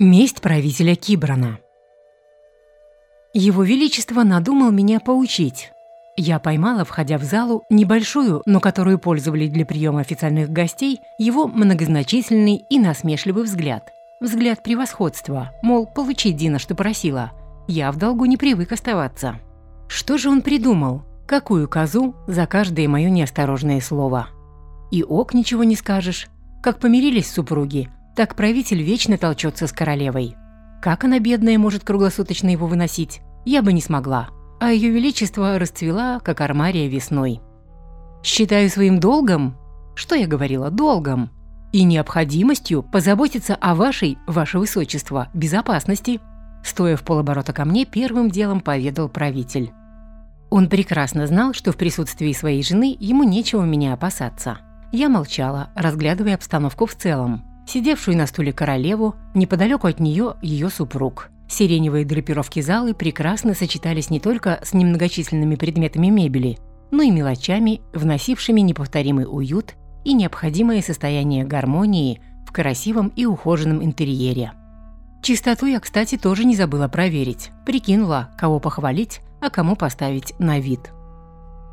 Месть правителя Кибрана. Его Величество надумал меня поучить. Я поймала, входя в залу, небольшую, но которую пользовали для приема официальных гостей, его многозначительный и насмешливый взгляд. Взгляд превосходства, мол, получи Дина, что просила. Я в долгу не привык оставаться. Что же он придумал? Какую козу за каждое мое неосторожное слово? И ок ничего не скажешь. Как помирились супруги – так правитель вечно толчется с королевой. Как она, бедная, может круглосуточно его выносить? Я бы не смогла. А ее величество расцвела, как армария весной. Считаю своим долгом, что я говорила, долгом, и необходимостью позаботиться о вашей, ваше высочество, безопасности. Стоя в полоборота ко мне, первым делом поведал правитель. Он прекрасно знал, что в присутствии своей жены ему нечего меня опасаться. Я молчала, разглядывая обстановку в целом сидевшую на стуле королеву, неподалеку от нее ее супруг. Сиреневые драпировки залы прекрасно сочетались не только с немногочисленными предметами мебели, но и мелочами, вносившими неповторимый уют и необходимое состояние гармонии в красивом и ухоженном интерьере. Чистоту я, кстати, тоже не забыла проверить. Прикинула, кого похвалить, а кому поставить на вид.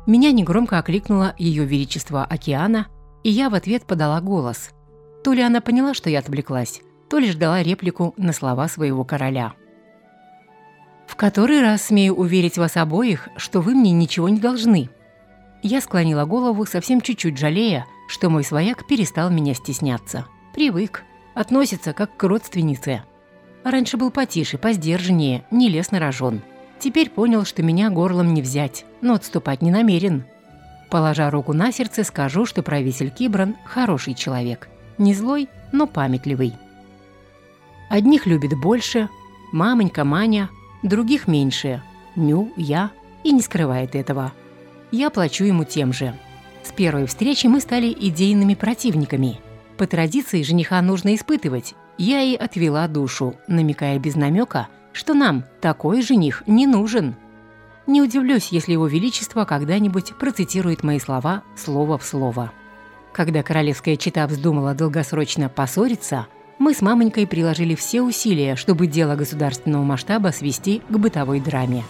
Меня негромко окликнуло Ее Величество Океана, и я в ответ подала голос – то ли она поняла, что я отвлеклась, то ли ждала реплику на слова своего короля. «В который раз смею уверить вас обоих, что вы мне ничего не должны». Я склонила голову, совсем чуть-чуть жалея, что мой свояк перестал меня стесняться. Привык, относится как к родственнице. Раньше был потише, посдержаннее, не лез на рожон. Теперь понял, что меня горлом не взять, но отступать не намерен. Положа руку на сердце, скажу, что правитель Кибран – хороший человек. Не злой, но памятливый. Одних любит больше, мамонька Маня, других меньше, Ню, я, и не скрывает этого. Я плачу ему тем же. С первой встречи мы стали идейными противниками. По традиции жениха нужно испытывать. Я и отвела душу, намекая без намека, что нам такой жених не нужен. Не удивлюсь, если его величество когда-нибудь процитирует мои слова слово в слово. Когда королевская чита вздумала долгосрочно поссориться, мы с мамонькой приложили все усилия, чтобы дело государственного масштаба свести к бытовой драме.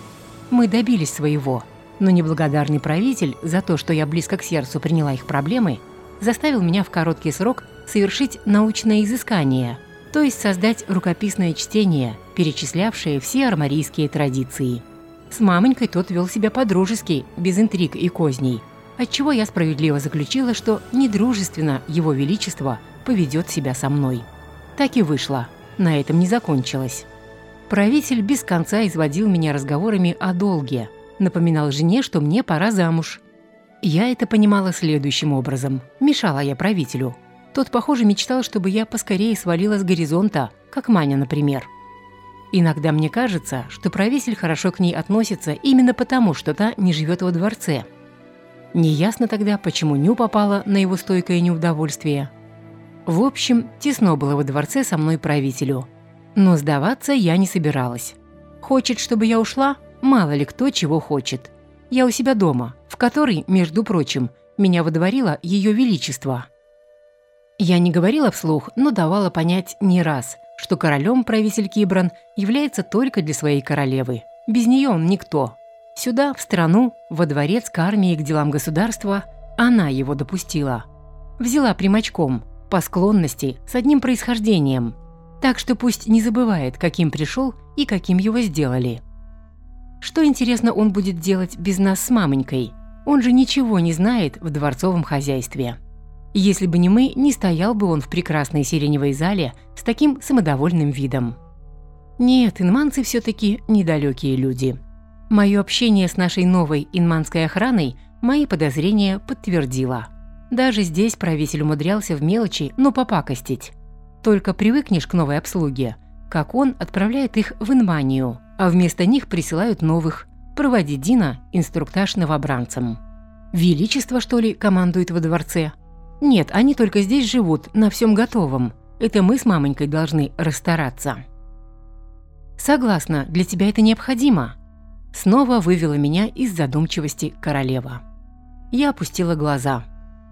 Мы добились своего, но неблагодарный правитель за то, что я близко к сердцу приняла их проблемы, заставил меня в короткий срок совершить научное изыскание, то есть создать рукописное чтение, перечислявшее все армарийские традиции. С мамонькой тот вел себя по-дружески, без интриг и козней – отчего я справедливо заключила, что недружественно Его Величество поведет себя со мной. Так и вышло. На этом не закончилось. Правитель без конца изводил меня разговорами о долге, напоминал жене, что мне пора замуж. Я это понимала следующим образом. Мешала я правителю. Тот, похоже, мечтал, чтобы я поскорее свалила с горизонта, как Маня, например. Иногда мне кажется, что правитель хорошо к ней относится именно потому, что та не живет во дворце – Неясно тогда, почему Ню попала на его стойкое неудовольствие. В общем, тесно было во дворце со мной правителю. Но сдаваться я не собиралась. Хочет, чтобы я ушла? Мало ли кто чего хочет. Я у себя дома, в которой, между прочим, меня водворило Ее Величество. Я не говорила вслух, но давала понять не раз, что королем правитель Кибран является только для своей королевы. Без нее он никто. Сюда, в страну, во дворец к армии, к делам государства, она его допустила. Взяла примочком, по склонности, с одним происхождением. Так что пусть не забывает, каким пришел и каким его сделали. Что, интересно, он будет делать без нас с мамонькой? Он же ничего не знает в дворцовом хозяйстве. Если бы не мы, не стоял бы он в прекрасной сиреневой зале с таким самодовольным видом. Нет, инманцы все-таки недалекие люди. Мое общение с нашей новой инманской охраной мои подозрения подтвердило. Даже здесь правитель умудрялся в мелочи, но попакостить. Только привыкнешь к новой обслуге, как он отправляет их в Инманию, а вместо них присылают новых, проводить Дина инструктаж новобранцам. Величество, что ли, командует во дворце? Нет, они только здесь живут, на всем готовом. Это мы с мамонькой должны расстараться. Согласна, для тебя это необходимо. Снова вывела меня из задумчивости королева. Я опустила глаза.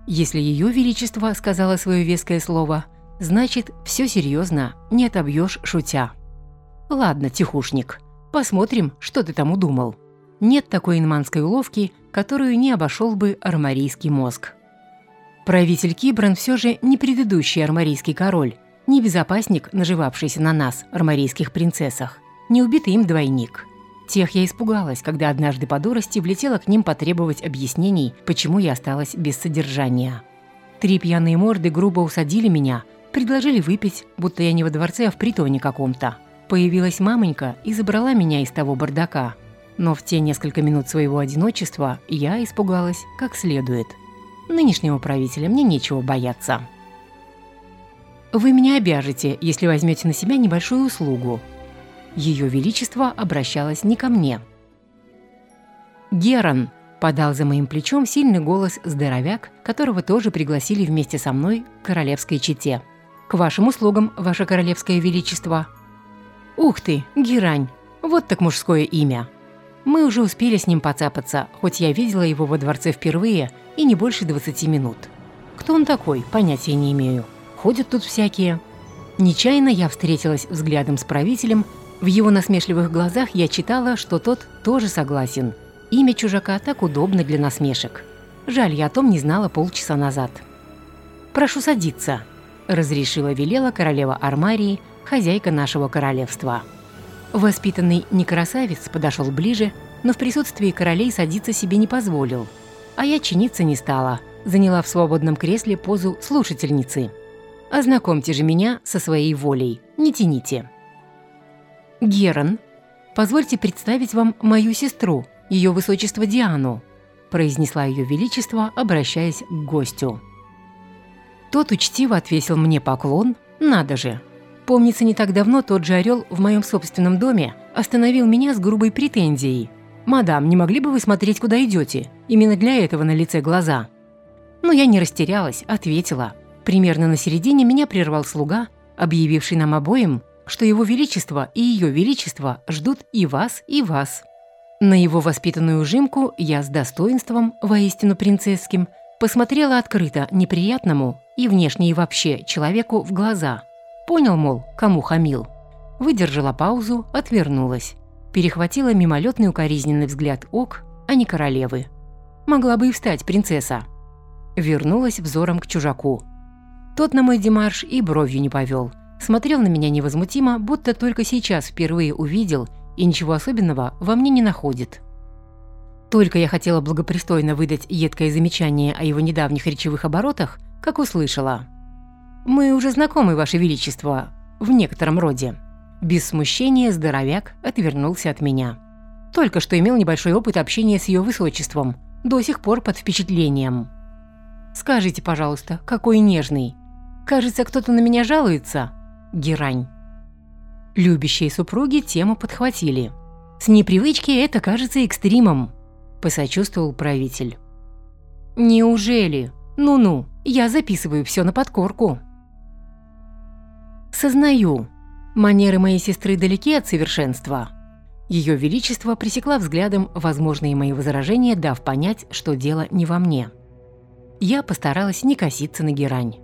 Если ее величество сказала свое веское слово, Значит, все серьезно, не отобьешь шутя. Ладно, тихушник, посмотрим, что ты там удумал. Нет такой инманской уловки, которую не обошел бы армарийский мозг. Правитель Кибран все же не предыдущий армарийский король, не безопасник, наживавшийся на нас, армарийских принцессах, не убитый им двойник. Тех я испугалась, когда однажды по дурости влетела к ним потребовать объяснений, почему я осталась без содержания. Три пьяные морды грубо усадили меня, предложили выпить, будто я не во дворце, а в притоне каком-то. Появилась мамонька и забрала меня из того бардака. Но в те несколько минут своего одиночества я испугалась как следует. Нынешнего правителя мне нечего бояться. Вы меня обяжете, если возьмете на себя небольшую услугу. Ее Величество обращалось не ко мне. «Герон!» – подал за моим плечом сильный голос здоровяк, которого тоже пригласили вместе со мной к королевской чете. «К вашим услугам, ваше королевское величество!» «Ух ты, Герань! Вот так мужское имя!» Мы уже успели с ним поцапаться, хоть я видела его во дворце впервые и не больше 20 минут. Кто он такой, понятия не имею. Ходят тут всякие. Нечаянно я встретилась взглядом с правителем, в его насмешливых глазах я читала, что тот тоже согласен. Имя чужака так удобно для насмешек. Жаль, я о том не знала полчаса назад. «Прошу садиться», – разрешила велела королева Армарии, хозяйка нашего королевства. Воспитанный некрасавец подошел ближе, но в присутствии королей садиться себе не позволил. А я чиниться не стала, заняла в свободном кресле позу слушательницы. «Ознакомьте же меня со своей волей, не тяните». «Герон, позвольте представить вам мою сестру, ее высочество Диану», произнесла ее величество, обращаясь к гостю. Тот учтиво отвесил мне поклон, надо же, Помнится, не так давно тот же орел в моем собственном доме остановил меня с грубой претензией. «Мадам, не могли бы вы смотреть, куда идете? Именно для этого на лице глаза». Но я не растерялась, ответила. Примерно на середине меня прервал слуга, объявивший нам обоим, что его величество и ее величество ждут и вас, и вас. На его воспитанную ужимку я с достоинством, воистину принцесским, посмотрела открыто неприятному и внешне и вообще человеку в глаза – Понял, мол, кому хамил. Выдержала паузу, отвернулась. Перехватила мимолетный укоризненный взгляд ок, а не королевы. Могла бы и встать принцесса. Вернулась взором к чужаку. Тот на мой демарш и бровью не повел. Смотрел на меня невозмутимо, будто только сейчас впервые увидел и ничего особенного во мне не находит. Только я хотела благопристойно выдать едкое замечание о его недавних речевых оборотах, как услышала – «Мы уже знакомы, Ваше Величество, в некотором роде». Без смущения здоровяк отвернулся от меня. Только что имел небольшой опыт общения с ее высочеством, до сих пор под впечатлением. «Скажите, пожалуйста, какой нежный. Кажется, кто-то на меня жалуется?» Герань. Любящие супруги тему подхватили. «С непривычки это кажется экстримом», – посочувствовал правитель. «Неужели? Ну-ну, я записываю все на подкорку». Сознаю, манеры моей сестры далеки от совершенства. Ее Величество пресекла взглядом возможные мои возражения, дав понять, что дело не во мне. Я постаралась не коситься на герань.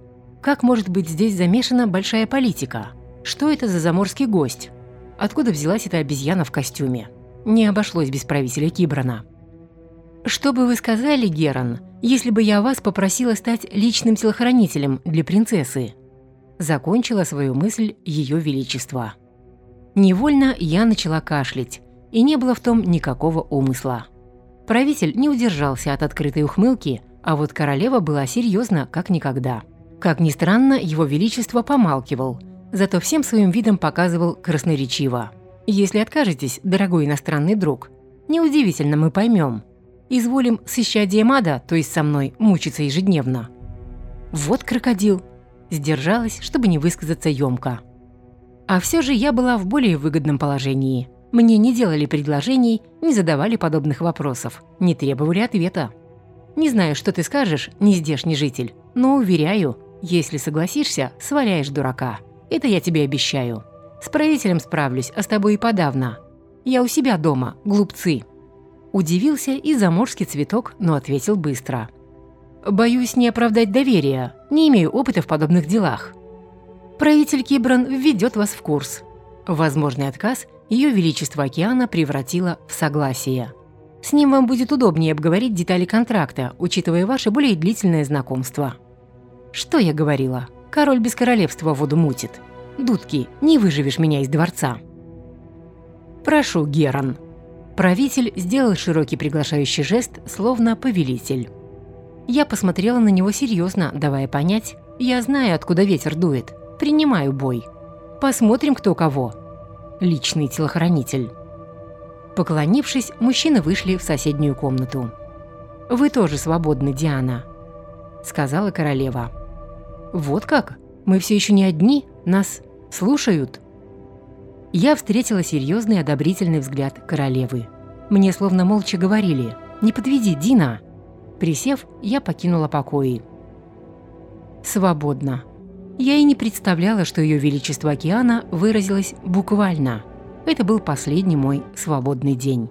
Как может быть здесь замешана большая политика? Что это за заморский гость? Откуда взялась эта обезьяна в костюме? Не обошлось без правителя Кибрана. Что бы вы сказали, Геран, если бы я вас попросила стать личным телохранителем для принцессы? Закончила свою мысль Ее Величество. Невольно я начала кашлять, и не было в том никакого умысла. Правитель не удержался от открытой ухмылки, а вот королева была серьезна, как никогда. Как ни странно, его величество помалкивал, зато всем своим видом показывал красноречиво. «Если откажетесь, дорогой иностранный друг, неудивительно мы поймем. Изволим с исчадием ада, то есть со мной, мучиться ежедневно». Вот крокодил, Сдержалась, чтобы не высказаться ёмко. А все же я была в более выгодном положении. Мне не делали предложений, не задавали подобных вопросов, не требовали ответа. Не знаю, что ты скажешь, не здешний житель, но уверяю, если согласишься, сваляешь дурака. Это я тебе обещаю. С правителем справлюсь, а с тобой и подавно. Я у себя дома, глупцы». Удивился и заморский цветок, но ответил быстро. Боюсь не оправдать доверия, не имею опыта в подобных делах. Правитель Кибран введет вас в курс. Возможный отказ Ее Величество Океана превратило в согласие. С ним вам будет удобнее обговорить детали контракта, учитывая ваше более длительное знакомство. Что я говорила? Король без королевства воду мутит. Дудки, не выживешь меня из дворца. Прошу, Геран. Правитель сделал широкий приглашающий жест, словно повелитель. Я посмотрела на него серьезно, давая понять, я знаю, откуда ветер дует. Принимаю бой. Посмотрим, кто кого. Личный телохранитель. Поклонившись, мужчины вышли в соседнюю комнату. «Вы тоже свободны, Диана», — сказала королева. «Вот как? Мы все еще не одни? Нас слушают?» Я встретила серьезный одобрительный взгляд королевы. Мне словно молча говорили «Не подведи, Дина!» Присев, я покинула покои. Свободно. Я и не представляла, что Ее Величество Океана выразилось буквально. Это был последний мой свободный день.